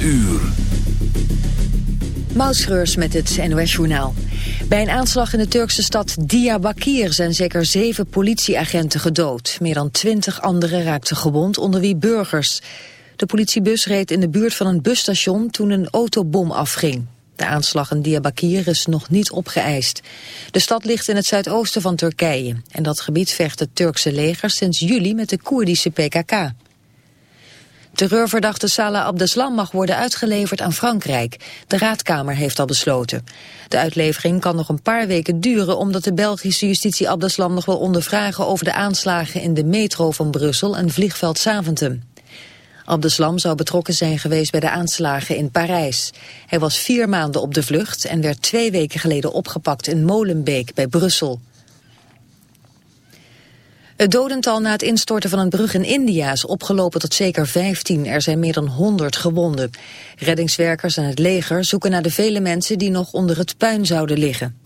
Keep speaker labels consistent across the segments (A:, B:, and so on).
A: uur.
B: Met het NOS-journaal. Bij een aanslag in de Turkse stad Diyarbakir zijn zeker zeven politieagenten gedood. Meer dan twintig anderen raakten gewond, onder wie burgers. De politiebus reed in de buurt van een busstation toen een autobom afging. De aanslag in Diyarbakir is nog niet opgeëist. De stad ligt in het zuidoosten van Turkije. En dat gebied vecht het Turkse leger sinds juli met de Koerdische PKK. Terreurverdachte Salah Abdeslam mag worden uitgeleverd aan Frankrijk. De raadkamer heeft al besloten. De uitlevering kan nog een paar weken duren... omdat de Belgische justitie Abdeslam nog wil ondervragen... over de aanslagen in de metro van Brussel en vliegveld Zaventem. Abdeslam zou betrokken zijn geweest bij de aanslagen in Parijs. Hij was vier maanden op de vlucht en werd twee weken geleden opgepakt in Molenbeek bij Brussel. Het dodental na het instorten van een brug in India is opgelopen tot zeker 15. Er zijn meer dan 100 gewonden. Reddingswerkers en het leger zoeken naar de vele mensen die nog onder het puin zouden liggen.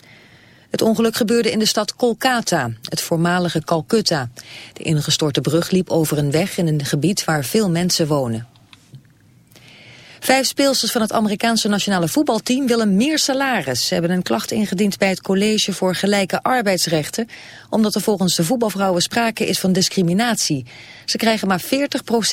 B: Het ongeluk gebeurde in de stad Kolkata, het voormalige Calcutta. De ingestorte brug liep over een weg in een gebied waar veel mensen wonen. Vijf speelsters van het Amerikaanse nationale voetbalteam willen meer salaris. Ze hebben een klacht ingediend bij het College voor Gelijke Arbeidsrechten... omdat er volgens de voetbalvrouwen sprake is van discriminatie. Ze krijgen maar 40%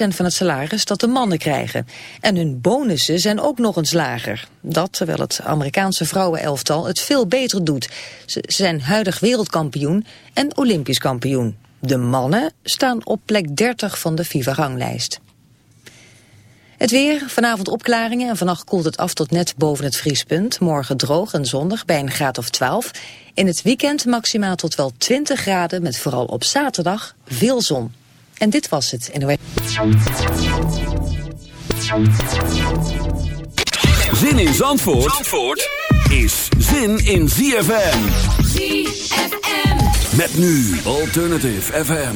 B: van het salaris dat de mannen krijgen. En hun bonussen zijn ook nog eens lager. Dat terwijl het Amerikaanse vrouwenelftal het veel beter doet. Ze zijn huidig wereldkampioen en olympisch kampioen. De mannen staan op plek 30 van de FIFA-ranglijst. Het weer, vanavond opklaringen en vannacht koelt het af tot net boven het vriespunt. Morgen droog en zondag bij een graad of 12. In het weekend maximaal tot wel 20 graden met vooral op zaterdag veel zon. En dit was het NOS.
A: Zin in Zandvoort, Zandvoort is zin in ZFM.
C: ZFM.
A: Met nu Alternative FM.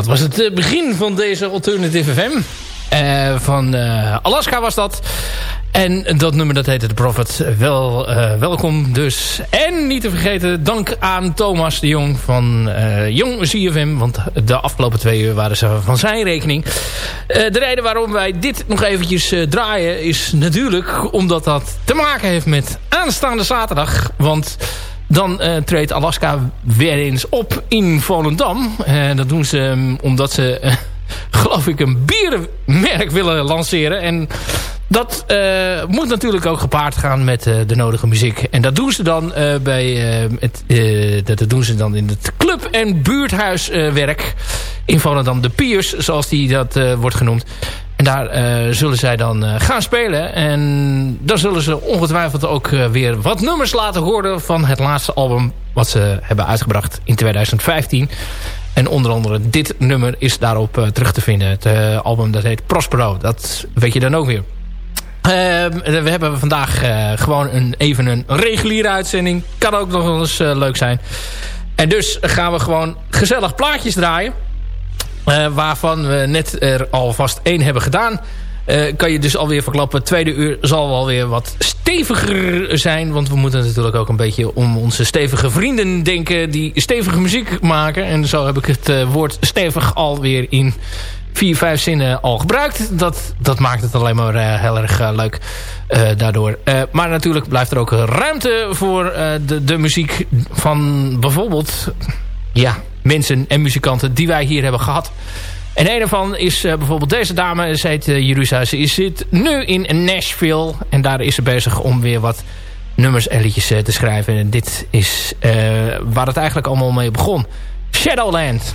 D: dat was het eh, begin van deze Alternative FM. Uh, van uh, Alaska was dat. En dat nummer dat heette The Prophet. Wel, welkom dus. En niet te vergeten, dank aan Thomas de Jong van Jong CFM. Want de afgelopen twee uur waren ze van zijn rekening. de reden waarom wij dit nog eventjes draaien is natuurlijk omdat dat te maken heeft met aanstaande zaterdag. Want dan uh, treedt Alaska weer eens op in Volendam. Uh, dat doen ze um, omdat ze, uh, geloof ik, een bierenmerk willen lanceren. En dat moet natuurlijk ook gepaard gaan met de nodige muziek. En dat doen ze dan bij het, dat doen ze dan in het club- en buurthuiswerk in Volendam. De Piers, zoals die dat wordt genoemd. En daar uh, zullen zij dan uh, gaan spelen. En dan zullen ze ongetwijfeld ook uh, weer wat nummers laten horen... van het laatste album wat ze hebben uitgebracht in 2015. En onder andere dit nummer is daarop terug te vinden. Het album dat heet Prospero. Dat weet je dan ook weer. we hebben vandaag gewoon een, even een reguliere uitzending. Kan ook nog wel eens leuk zijn. En dus gaan we gewoon gezellig plaatjes draaien. Uh, waarvan we net er alvast één hebben gedaan. Uh, kan je dus alweer verklappen. Tweede uur zal wel weer wat steviger zijn. Want we moeten natuurlijk ook een beetje om onze stevige vrienden denken. Die stevige muziek maken. En zo heb ik het uh, woord stevig alweer in vier, vijf zinnen al gebruikt. Dat, dat maakt het alleen maar uh, heel erg leuk daardoor. maar natuurlijk blijft er ook ruimte voor de, de muziek van bijvoorbeeld... Ja, mensen en muzikanten die wij hier hebben gehad. En een ervan is uh, bijvoorbeeld deze dame. Ze heet uh. Ze zit nu in Nashville. En daar is ze bezig om weer wat nummers en liedjes uh, te schrijven. En dit is waar het eigenlijk allemaal mee begon. Shadowland.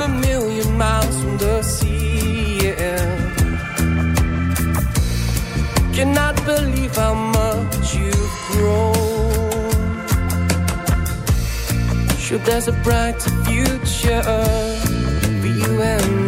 E: I'm a million miles from the sea. Yeah. Cannot believe how much you've grown. Sure, there's a brighter future for you and me,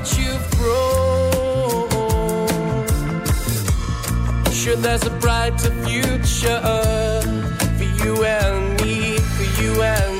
E: Much you've grown. Sure, there's a brighter future for you and me, for you and me.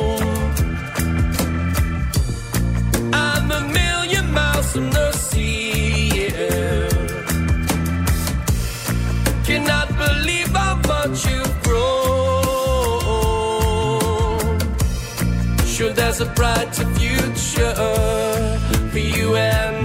E: There's a brighter future for you and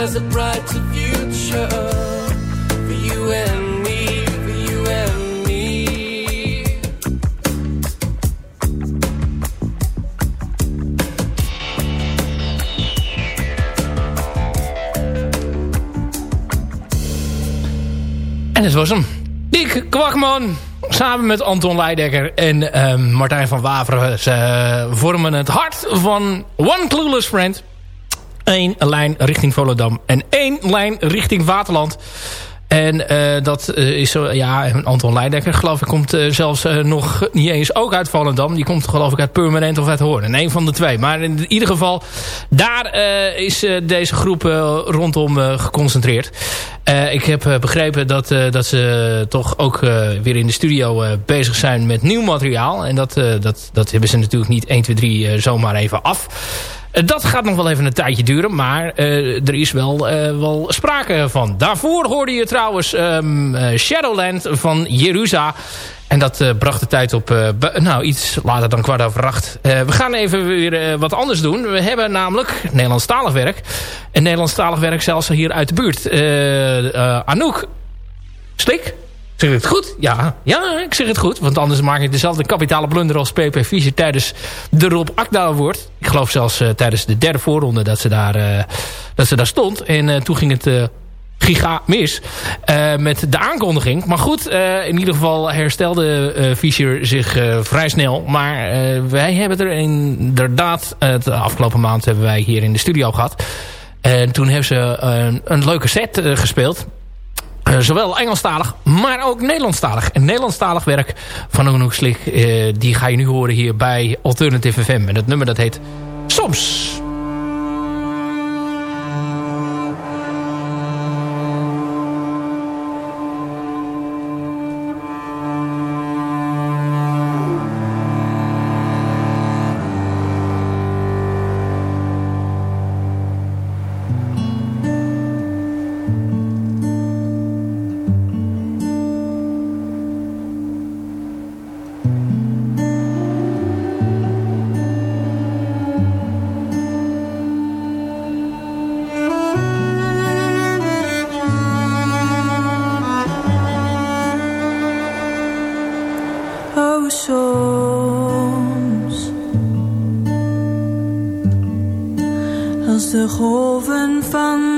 E: a brighter future for and me, and me.
D: En dat was hem. Dick Kwakman. Samen met Anton Leidekker en ehm, Martijn van Waveren. Ze vormen het hart van One Clueless Friend. Eén lijn richting Volendam. En één lijn richting Waterland. En eh, dat eh, is zo, ja, Anton Leidekker geloof ik komt eh, zelfs nog niet eens ook uit Volendam. Die komt geloof ik uit Purmerend of uit Hoorn. Een van de twee. Maar in ieder geval, daar is deze groep rondom geconcentreerd. Ik heb begrepen dat, dat ze toch ook weer in de studio bezig zijn met nieuw materiaal. En dat, dat, dat hebben ze natuurlijk niet 1, 2, 3 eh, zomaar even af. Eh, Dat gaat nog wel even een tijdje duren, maar eh, er is wel, eh, wel sprake van. Daarvoor hoorde je trouwens ehm, eh, Shadowland van Jerusa. En dat bracht de tijd op nou, iets later dan kwart over acht. We gaan even weer wat anders doen. We hebben namelijk Nederlandstalig werk. En Nederlandstalig werk zelfs hier uit de buurt. Anouk
F: Slik? Zeg ik het goed? Ja, ja, ik zeg het goed. Want anders maak ik dezelfde kapitale blunder als PP Fischer tijdens de Rob Akda Award. Ik geloof zelfs tijdens de derde voorronde dat ze daar, dat ze daar stond. En toen ging het giga mis met de aankondiging. Maar goed, in ieder geval herstelde Fischer zich vrij snel. Maar wij hebben er inderdaad, de afgelopen maand hebben wij hier in de studio gehad. En toen heeft ze een leuke set gespeeld. Zowel Engelstalig, maar ook Nederlandstalig. En Nederlandstalig werk van Anouk Slik, die ga je nu horen hier bij Alternative FM. En dat nummer dat heet Soms.
D: van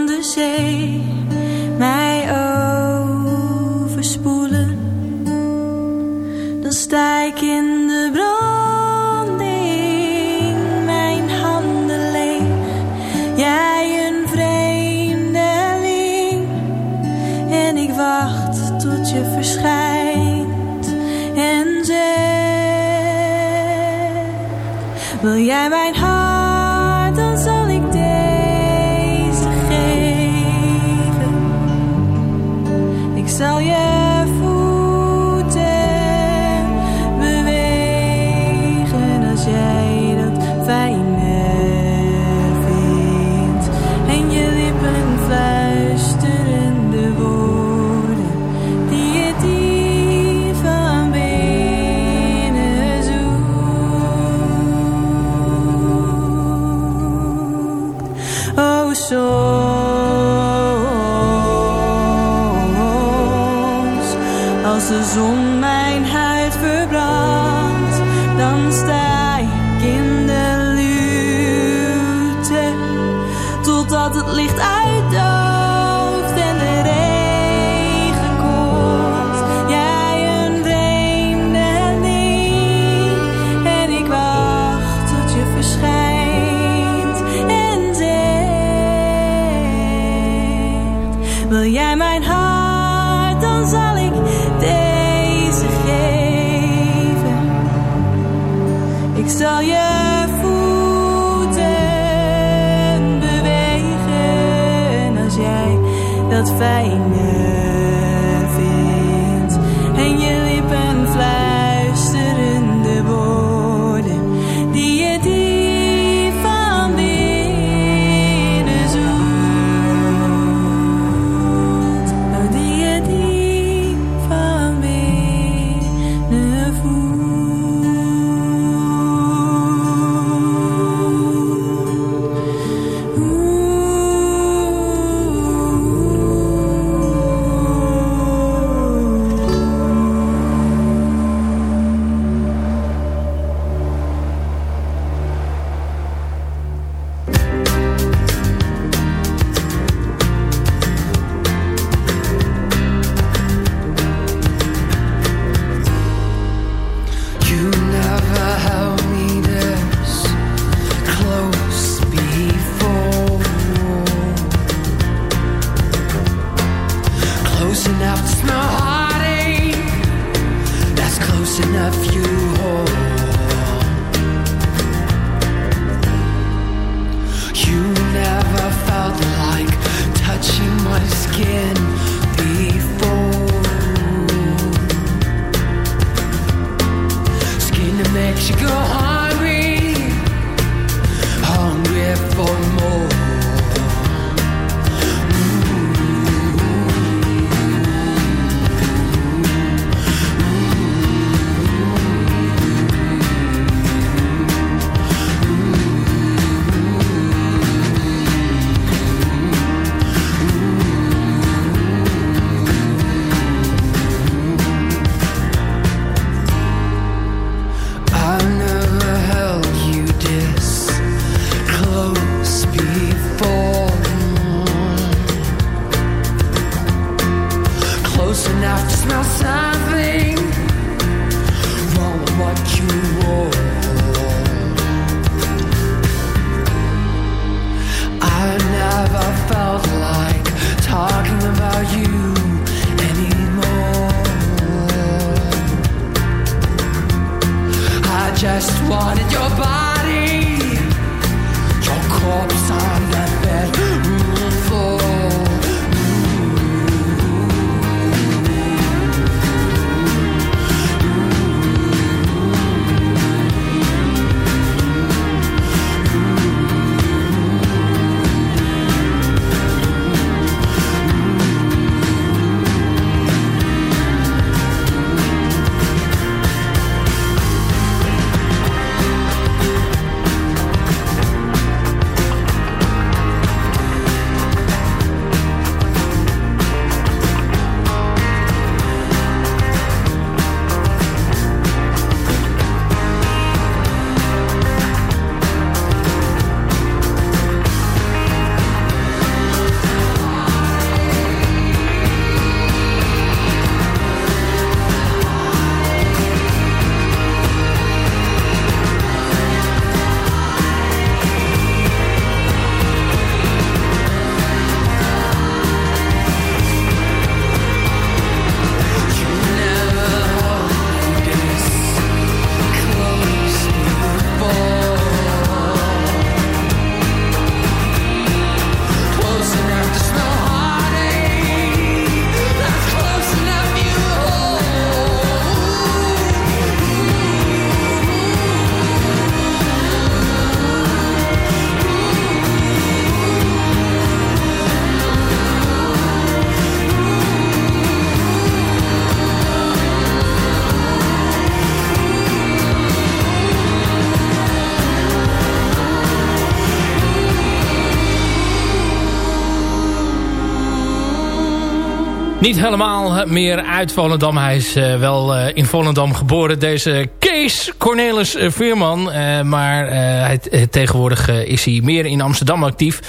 D: Niet helemaal meer uit Volendam. Hij is uh, wel uh, in Volendam geboren. Deze Kees Cornelis uh, Veerman. maar hij, tegenwoordig is hij meer in Amsterdam actief.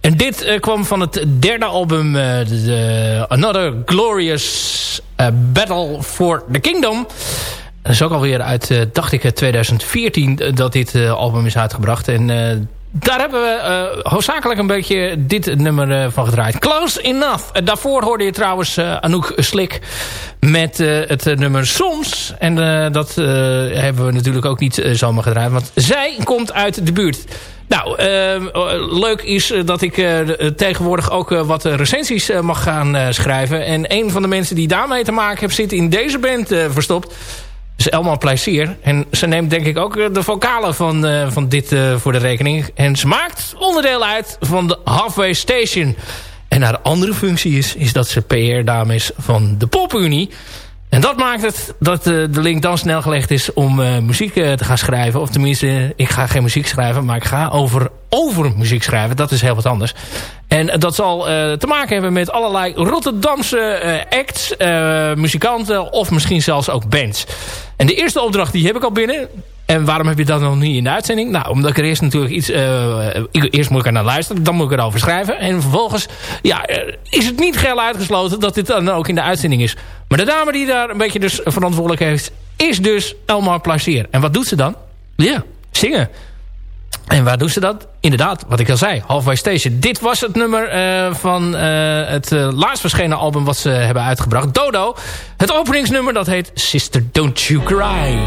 D: En dit kwam van het derde album. The Another Glorious Battle for the Kingdom. Dat is ook alweer uit, dacht ik, 2014 dat dit album is uitgebracht. En daar hebben we uh, hoofdzakelijk een beetje dit nummer uh, van gedraaid. Close Enough. Uh, daarvoor hoorde je trouwens Anouk Slik met het nummer Soms. En dat hebben we natuurlijk ook niet zomaar gedraaid. Want zij komt uit de buurt. Nou, leuk is dat ik tegenwoordig ook wat recensies mag gaan schrijven. En een van de mensen die daarmee te maken heeft zit in deze band verstopt is Elma Plezier. En ze neemt denk ik ook eh, de vocalen van, uh, van dit uh, voor de rekening. En ze maakt onderdeel uit van de Halfway Station. En haar andere functie is, is dat ze PR-dame is van de Popunie. En dat maakt het dat uh, de link dan snel gelegd is om uh, muziek uh, te gaan schrijven. Of tenminste, ik ga geen muziek schrijven, maar ik ga over, over muziek schrijven. Dat is heel wat anders. En dat zal te maken hebben met allerlei Rotterdamse acts, muzikanten of misschien zelfs ook bands. En de eerste opdracht die heb ik al binnen. En waarom heb je dat nog niet in de uitzending? Nou, omdat ik er eerst natuurlijk iets... Uh, eerst moet ik er naar luisteren, dan moet ik erover schrijven. En vervolgens ja, eh, is het niet geheel uitgesloten dat dit dan ook in de uitzending is. Maar de dame die daar een beetje dus verantwoordelijk heeft... is dus Elmar Placier. En wat doet ze dan? Ja, zingen. En waar doet ze dat? Inderdaad, wat ik al zei, Halfway Station. Dit was het nummer uh, van het laatst verschenen album wat ze hebben uitgebracht. Dodo. Het openingsnummer dat heet Sister Don't You Cry.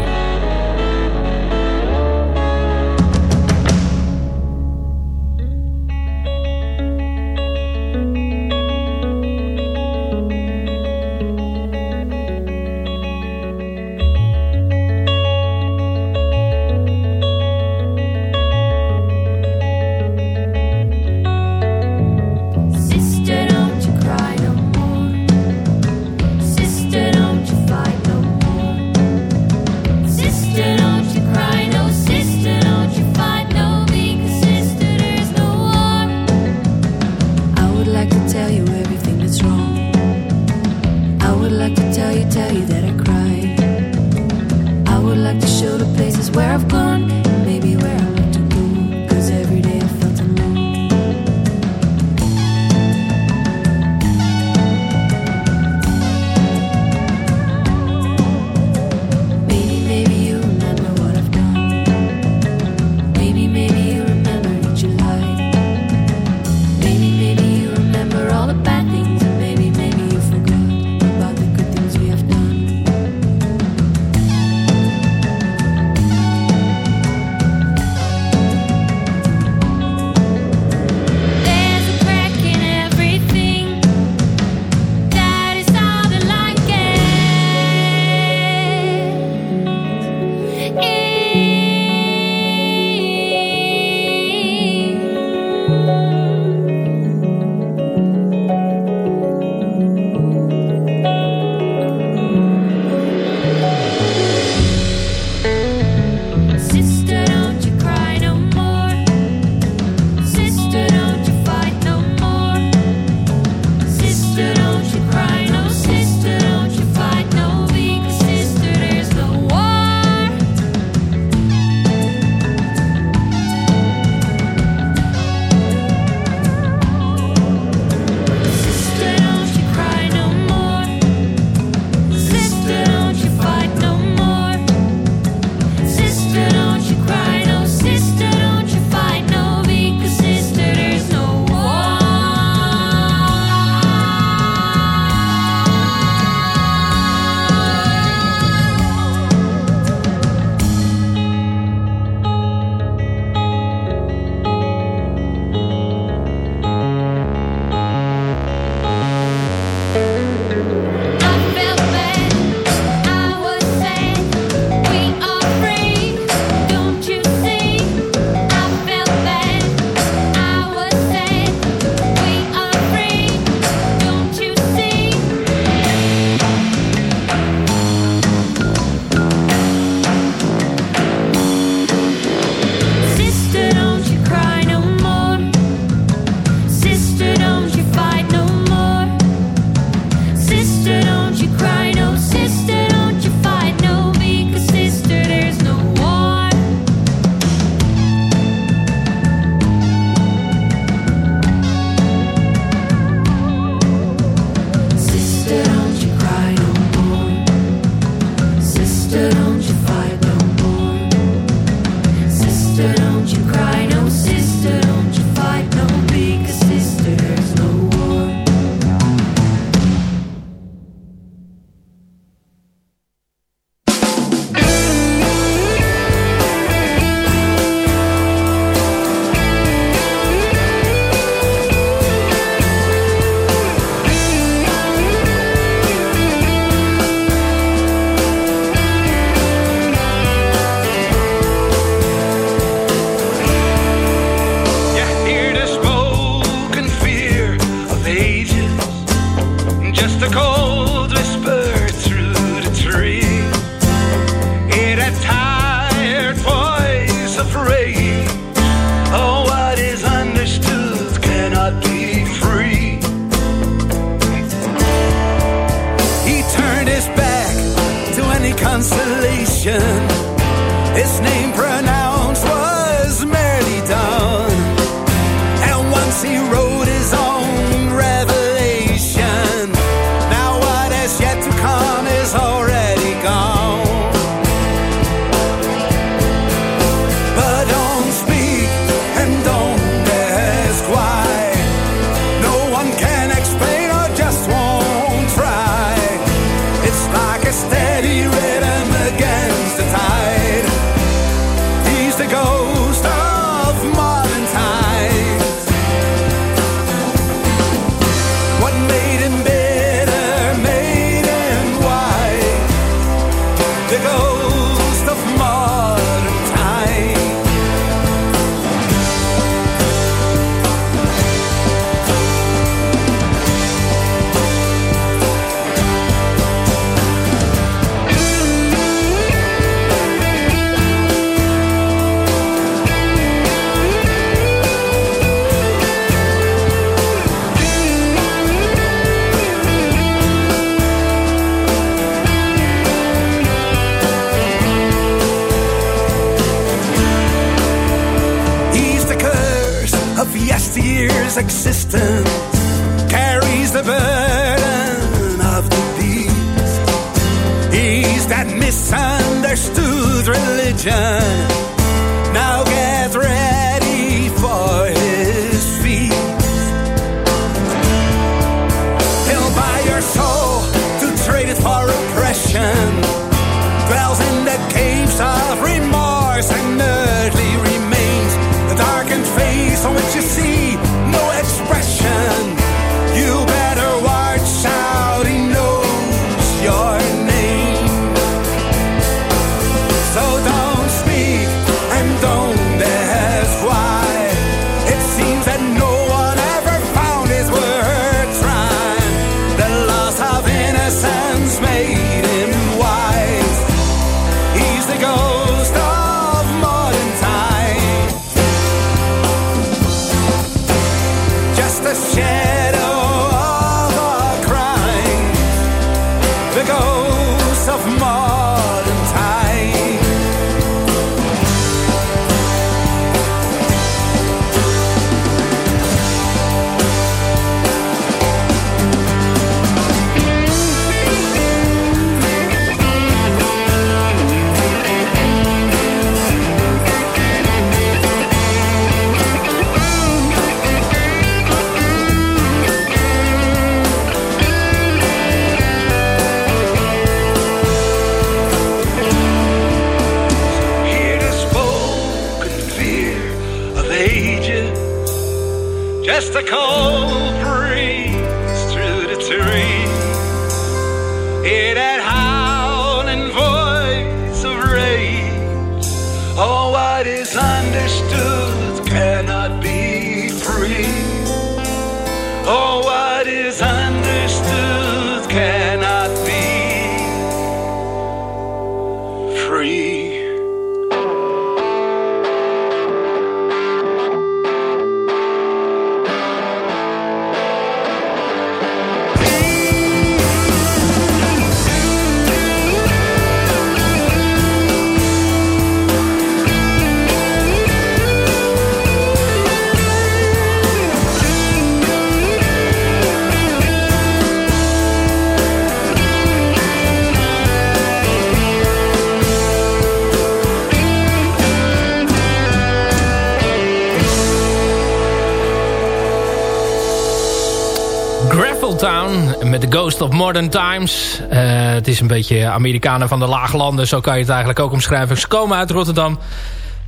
D: Met The Ghost of Modern Times. Uh, het is een beetje Amerikanen van de lage landen. Zo kan je het eigenlijk ook omschrijven. Ze komen uit Rotterdam.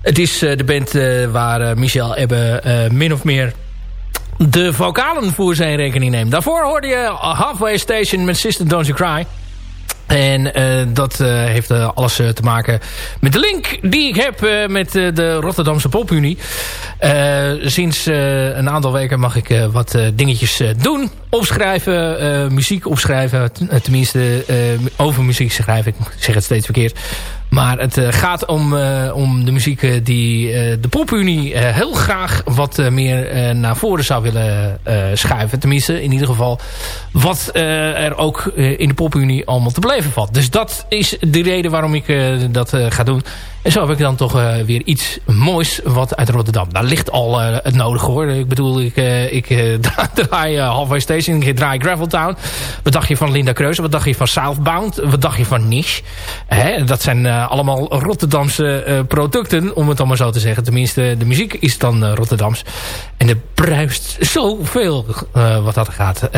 D: Het is uh, de band uh, waar Michel Ebbe min of meer de vocalen voor zijn rekening neemt. Daarvoor hoorde je Halfway Station met Sister Don't You Cry. En uh, dat uh, heeft uh, alles te maken met de link die ik heb met de Rotterdamse Popunie. sinds een aantal weken mag ik wat dingetjes doen. Opschrijven, muziek opschrijven. Tenminste, over muziek schrijven. Ik zeg het steeds verkeerd. Maar het uh, gaat om, uh, om de muziek uh, die de popunie heel graag wat meer naar voren zou willen schuiven. Tenminste, in ieder geval wat er ook in de popunie allemaal te beleven valt. Dus dat is de reden waarom ik dat ga doen. En zo heb ik dan toch weer iets moois wat uit Rotterdam. Daar ligt al het nodige hoor. Ik bedoel, ik, ik draai Halfway Station, ik draai Graveltown. Wat dacht je van Linda Kreuze? Wat dacht je van Southbound? Wat dacht je van Niche? Dat zijn allemaal Rotterdamse uh, producten, om het allemaal zo te zeggen. Tenminste, de muziek is dan uh, Rotterdams. En er bruist zoveel wat dat gaat.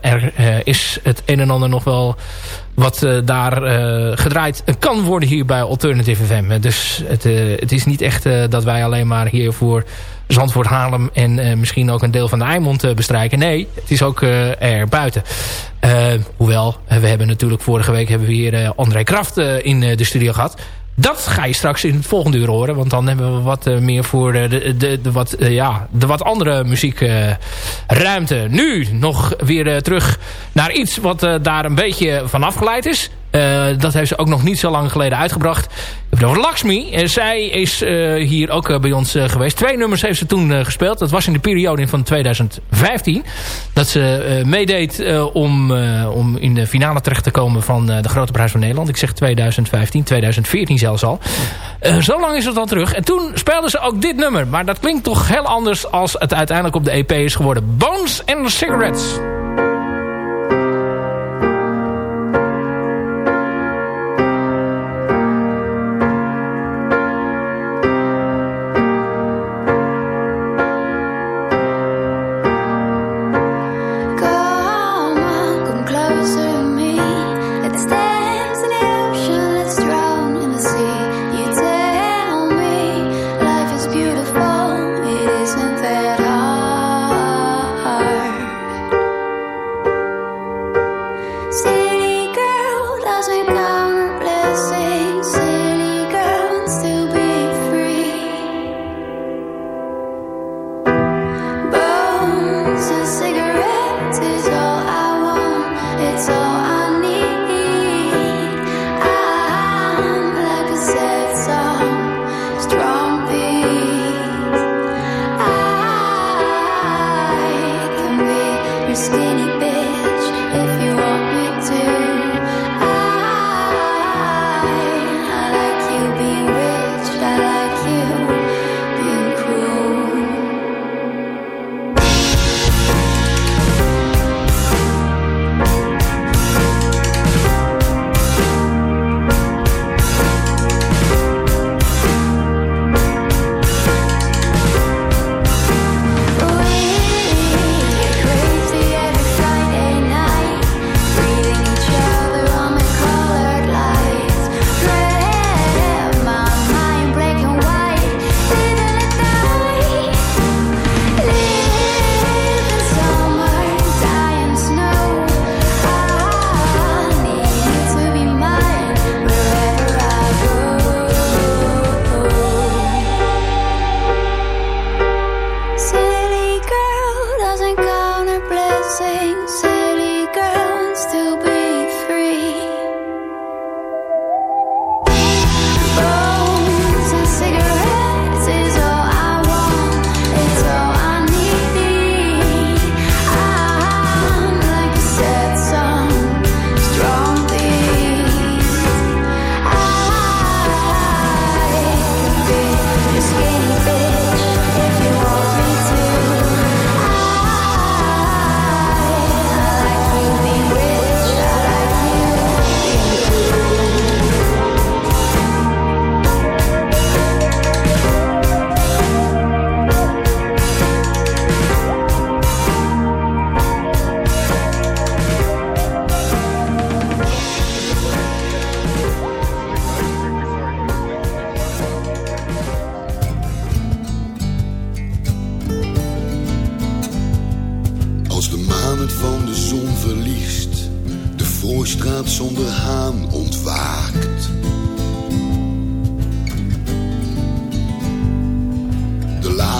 D: er is het een en ander nog wel wat daar gedraaid kan worden hier bij Alternative FM. Dus het, het is niet echt dat wij alleen maar hier voor Zandvoort, Haarlem en misschien ook een deel van de Eimond bestrijken. Nee, het is ook er buiten. hoewel, we hebben natuurlijk vorige week hebben we hier André Kraft in de studio gehad. Dat ga je straks in het volgende uur horen. Want dan hebben we wat uh, meer voor de, de, de, wat, uh, ja, de wat andere muziekruimte. Uh, nu nog weer terug naar iets wat daar een beetje van afgeleid is. Uh, dat heeft ze ook nog niet zo lang geleden uitgebracht. Lakshmi. En zij is uh, hier ook uh, bij ons geweest. Twee nummers heeft ze toen gespeeld. Dat was in de periode van 2015. Dat ze meedeed om, om in de finale terecht te komen van de Grote Prijs van Nederland. Ik zeg 2015, 2014 zelfs al. zo lang is het al terug. En toen speelden ze ook dit nummer. Maar dat klinkt toch heel anders als het uiteindelijk op de EP is geworden. Bones and Cigarettes.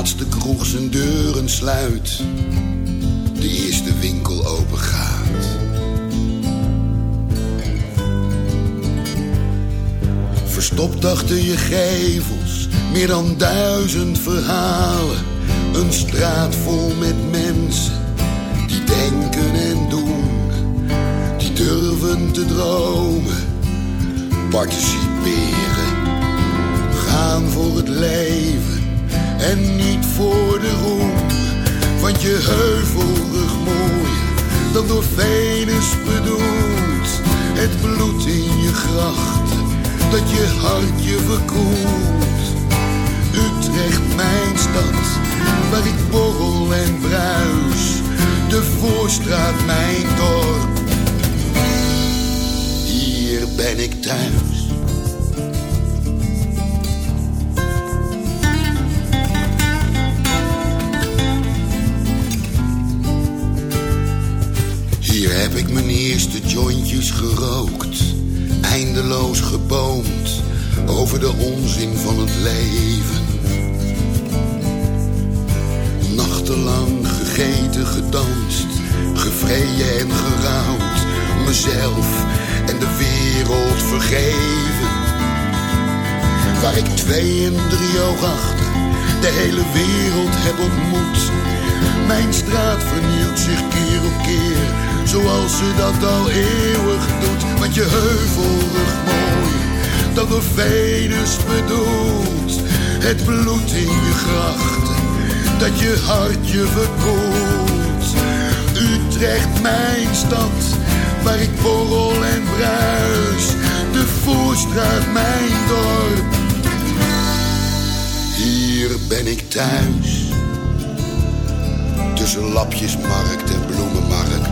G: Laatste kroeg zijn deuren sluit, de eerste winkel open gaat. Verstopt achter je gevels, meer dan duizend verhalen. Een straat vol met mensen die denken en doen, die durven te dromen, participeren, gaan voor het leven en niet voor de roem. Want je heuvelrug mooier dan door Venus bedoeld. Het bloed in je grachten, dat je hart je verkoelt. Utrecht, mijn stad, waar ik borrel en bruis. De voorstraat, mijn dorp. Hier ben ik thuis. Hier heb ik mijn eerste jointjes gerookt, eindeloos geboomd over de onzin van het leven. Nachtenlang gegeten, gedanst, gevreden en gerouwd, mezelf en de wereld vergeven. Waar ik twee en drie oog achter de hele wereld heb ontmoet. Mijn straat vernieuwt zich keer op keer, zoals ze dat al eeuwig doet. Want je heuvelrug mooi, dat door Venus bedoelt. Het bloed in je grachten, dat je hart je verkoelt. Utrecht, mijn stad, waar ik borrel en bruis. De Voorstraat, mijn dorp. Hier ben ik thuis. Tussen lapjesmarkt en bloemenmarkt.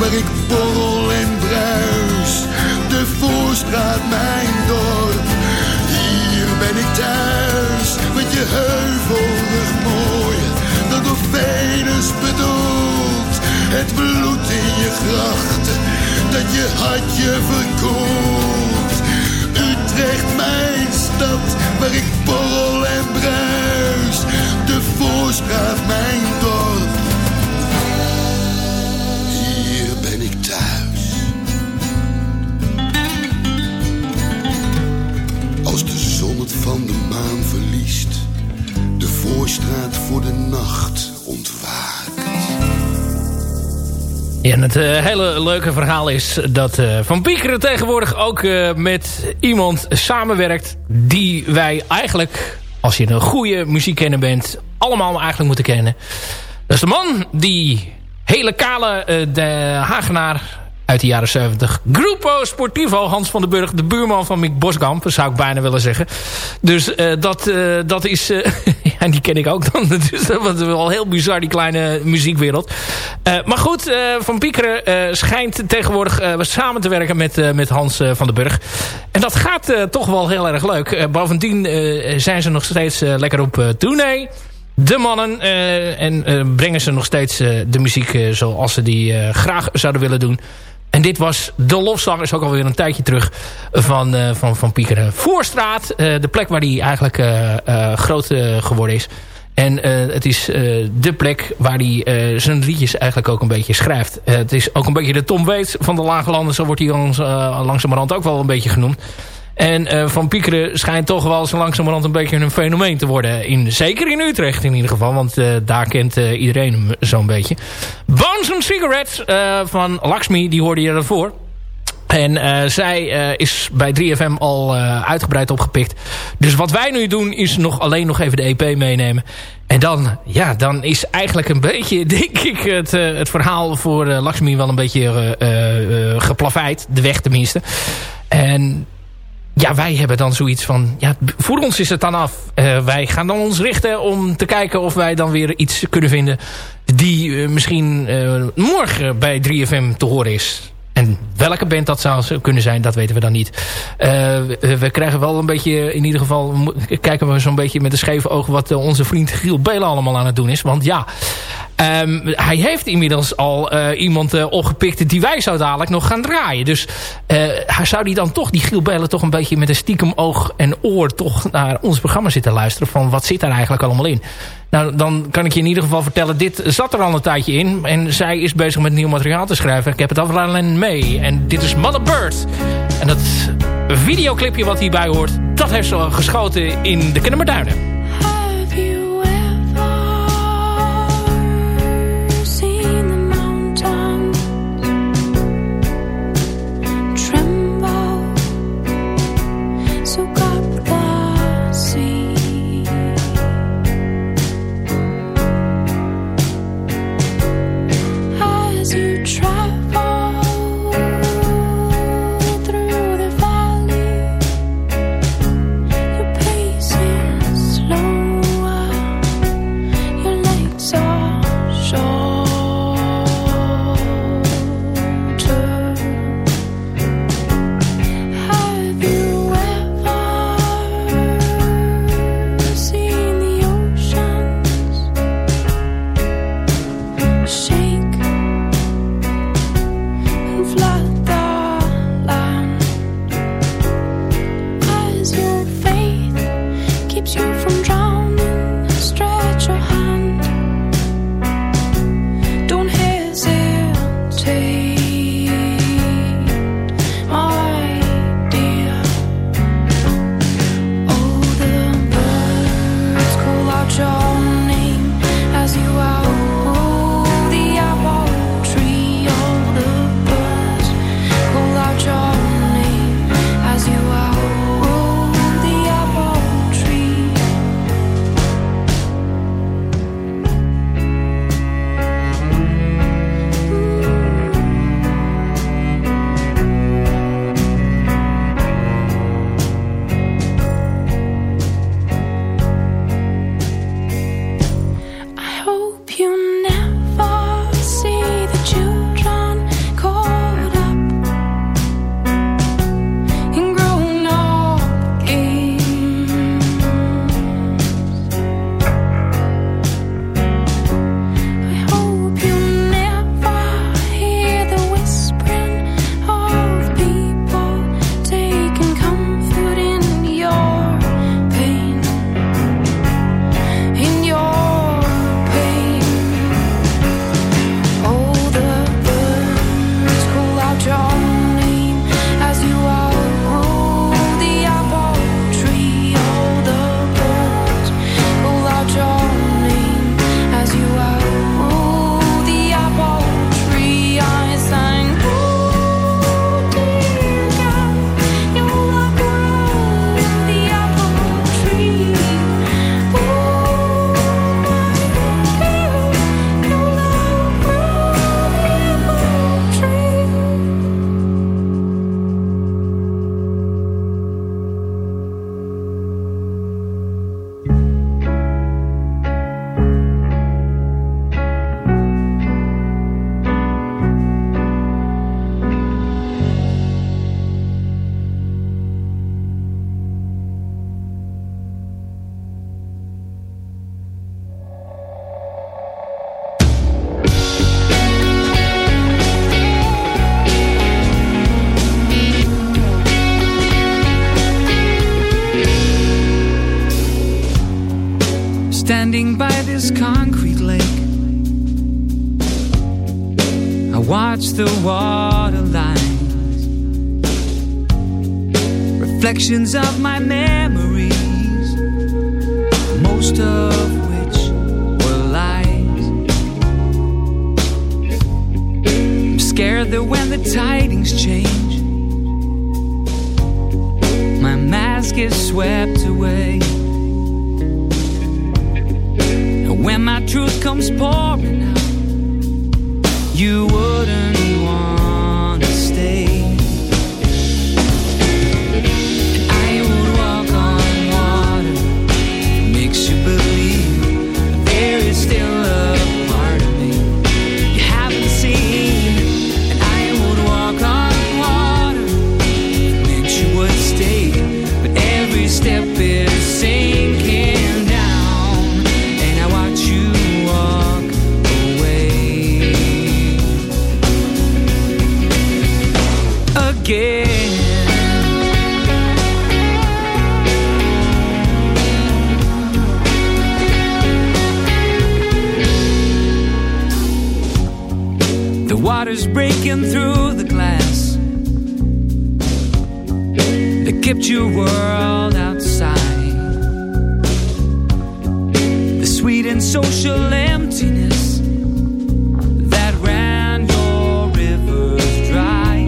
G: waar ik borrel en bruis. De Voorstraat, mijn dorp, hier ben ik thuis. Met je heuvelrug mooier dan door Venus bedoeld. Het bloed in je grachten, dat je hart je verkoelt. Utrecht, mijn stad, waar ik borrel en bruis. De Voorstraat, mijn dorp. Van de maan verliest, de Voorstraat voor de nacht ontwaakt.
D: En het eh, hele leuke verhaal is dat eh, Van Piekeren tegenwoordig ook eh, met iemand samenwerkt... die wij eigenlijk, als je een goede muziekkenner bent... allemaal eigenlijk moeten kennen. Dat is de man die hele kale de Hagenaar uit de jaren 70. Grupo Sportivo, Hans van den Burg, de buurman van Mick Boskamp, zou ik bijna willen zeggen. Dus uh, dat, uh, dat is, uh, ja, die ken ik ook dan. Dus dat is wel heel bizar, die kleine muziekwereld. maar goed, Van Piekeren schijnt tegenwoordig samen te werken met, met Hans van den Burg. En dat gaat toch wel heel erg leuk. bovendien zijn ze nog steeds lekker op tournee de mannen. En brengen ze nog steeds de muziek zoals ze die graag zouden willen doen. En dit was de lofzang, is ook alweer een tijdje terug, van, van, van Piekeren Voorstraat. de plek waar hij eigenlijk groot geworden is. En het is de plek waar hij zijn liedjes eigenlijk ook een beetje schrijft. het is ook een beetje de Tom Waits van de Lage Landen. Zo wordt hij langs, langzamerhand ook wel een beetje genoemd. En uh, Van Piekeren schijnt toch wel zo langzamerhand een beetje een fenomeen te worden. In, zeker in Utrecht in ieder geval. Want uh, daar kent uh, iedereen hem zo'n beetje. Bones and Cigarettes van Lakshmi, die hoorde je ervoor.
F: En zij is bij 3FM al uitgebreid opgepikt. Dus wat wij nu doen is nog alleen nog even de EP meenemen. En dan, ja, dan is eigenlijk een beetje, denk ik, het, het verhaal voor Lakshmi wel een beetje geplaveid. De weg tenminste. En ja, wij hebben dan zoiets van... Ja, voor ons is het dan af. Uh, wij gaan dan ons richten om te kijken of wij dan weer iets kunnen vinden... die uh, misschien uh, morgen bij 3FM te horen is. En welke band dat zou kunnen zijn, dat weten we dan niet. we krijgen wel een beetje, in ieder geval... kijken we zo'n beetje met een scheve oog... wat onze vriend Giel Belen allemaal aan het doen is. Want ja, Um, hij heeft inmiddels al uh, iemand opgepikt die wij zo dadelijk nog gaan draaien. Dus zou die dan toch, die Giel Bellen, toch een beetje met een stiekem oog en oor toch naar ons programma zitten luisteren. Van wat zit daar eigenlijk allemaal in? Nou, dan kan ik je in ieder geval vertellen, dit zat er al een tijdje in. En zij is bezig met nieuw materiaal te schrijven. Ik heb het alleen mee. En dit is Mother Bird. En dat videoclipje wat hierbij hoort, dat heeft ze geschoten in de Kennemerduinen.
A: reflections of my memories, most of which were lies. I'm scared that when the tidings change, my mask is swept away. And when my truth comes pouring out, you wouldn't. still love water's breaking through the glass That kept your world outside. The sweet and social emptiness That ran your rivers dry.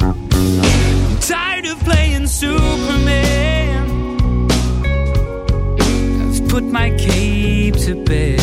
A: I'm tired of playing Superman. I've put my cape to bed.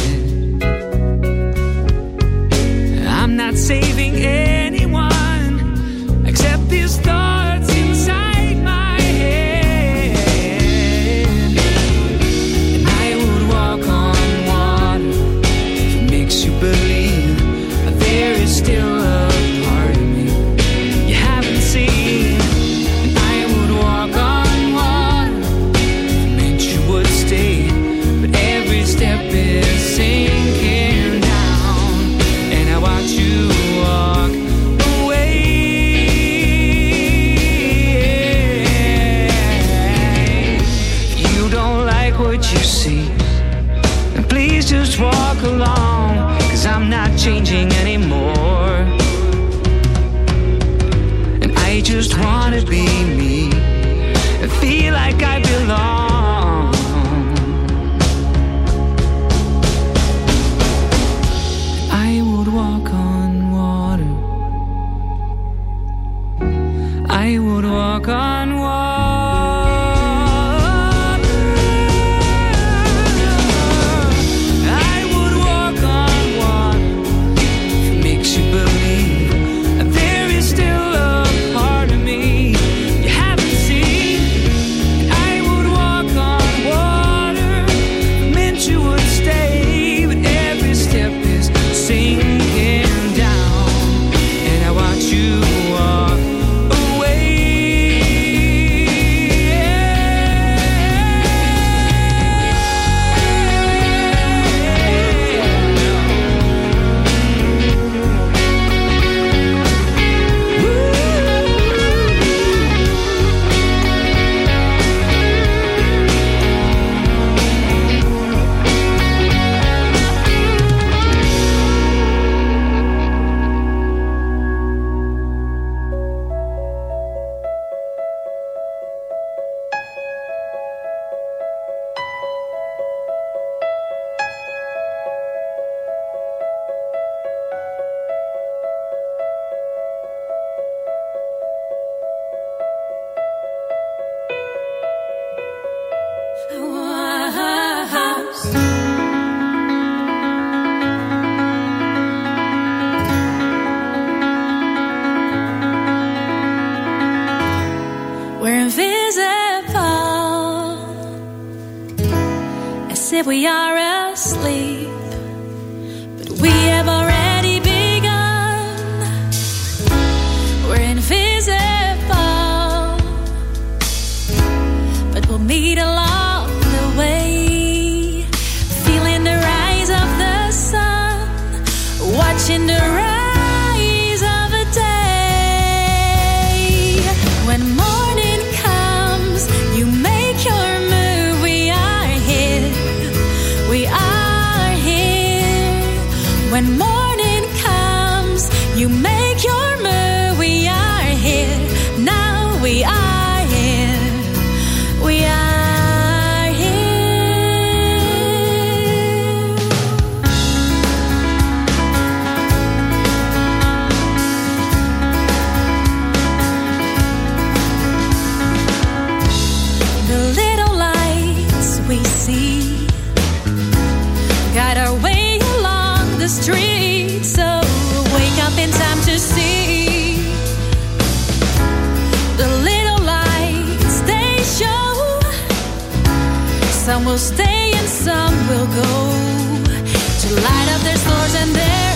A: And
C: their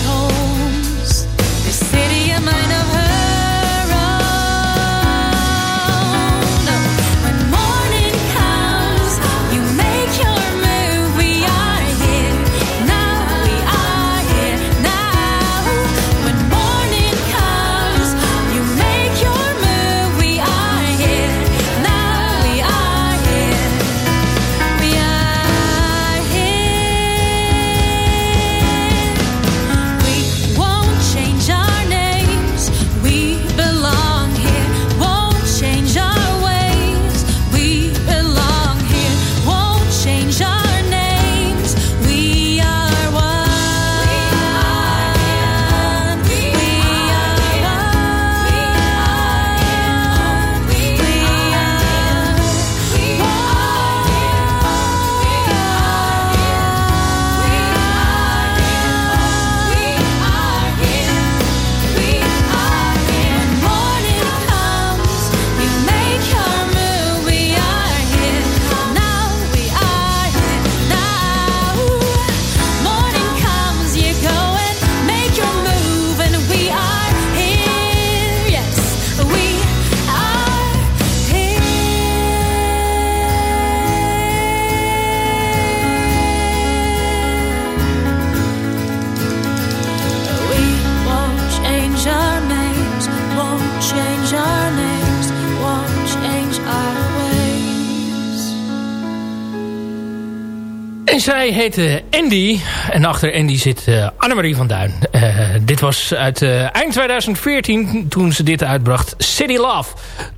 D: Heette Andy. En achter Andy zit eh, Annemarie van Duin. Eh, dit was uit eh, eind 2014 toen ze dit uitbracht. City Love.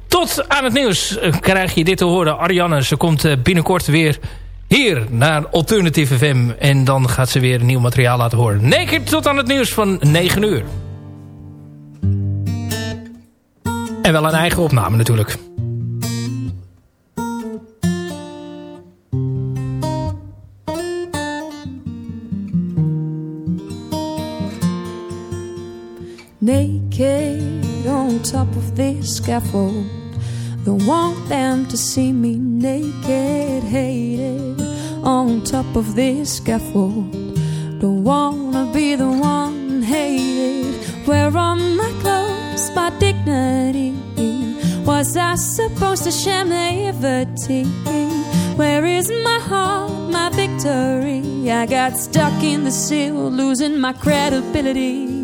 D: Tot aan het nieuws krijg je dit te horen. Ariane, ze komt binnenkort weer hier naar Alternative FM. En dan gaat ze weer nieuw materiaal laten horen. Naked tot aan het nieuws van 9 uur. En wel een eigen opname natuurlijk.
F: Naked on top of this scaffold. Don't want them to see me naked, hated on top of this scaffold. Don't wanna be the one hated. Where are my clothes, my dignity? Was I supposed to share naivety? Where is my heart, my victory? I got stuck in the seal, losing my credibility.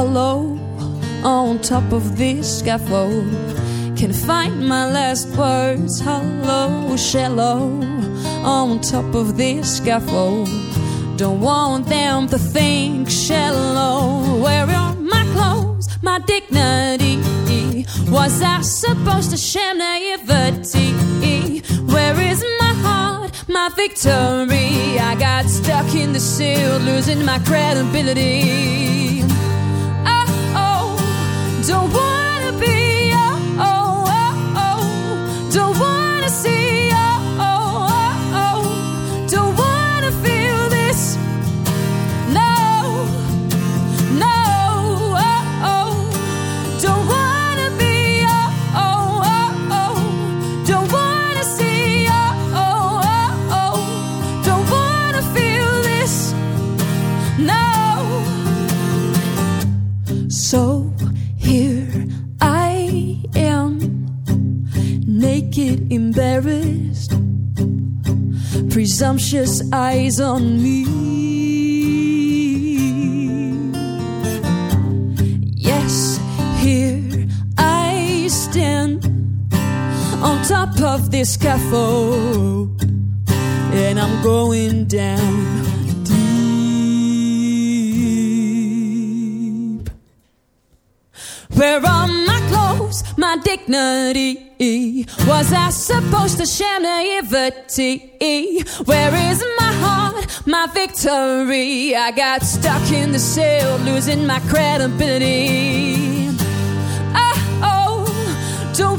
F: Hello, on top of this scaffold, can find my last words. Hello, shallow, on top of this scaffold. Don't want them to think shallow. Where are my clothes, my dignity? Was I supposed to share naivety? Where is my heart, my victory? I got stuck in the seal, losing my credibility. Don't wanna be, oh, oh, oh, oh, don't wanna see, presumptuous eyes on me. Yes, here I stand on top of this scaffold, dignity? Was I supposed to share naivety? Where is my heart, my victory? I got stuck in the cell, losing my credibility. Oh, oh, don't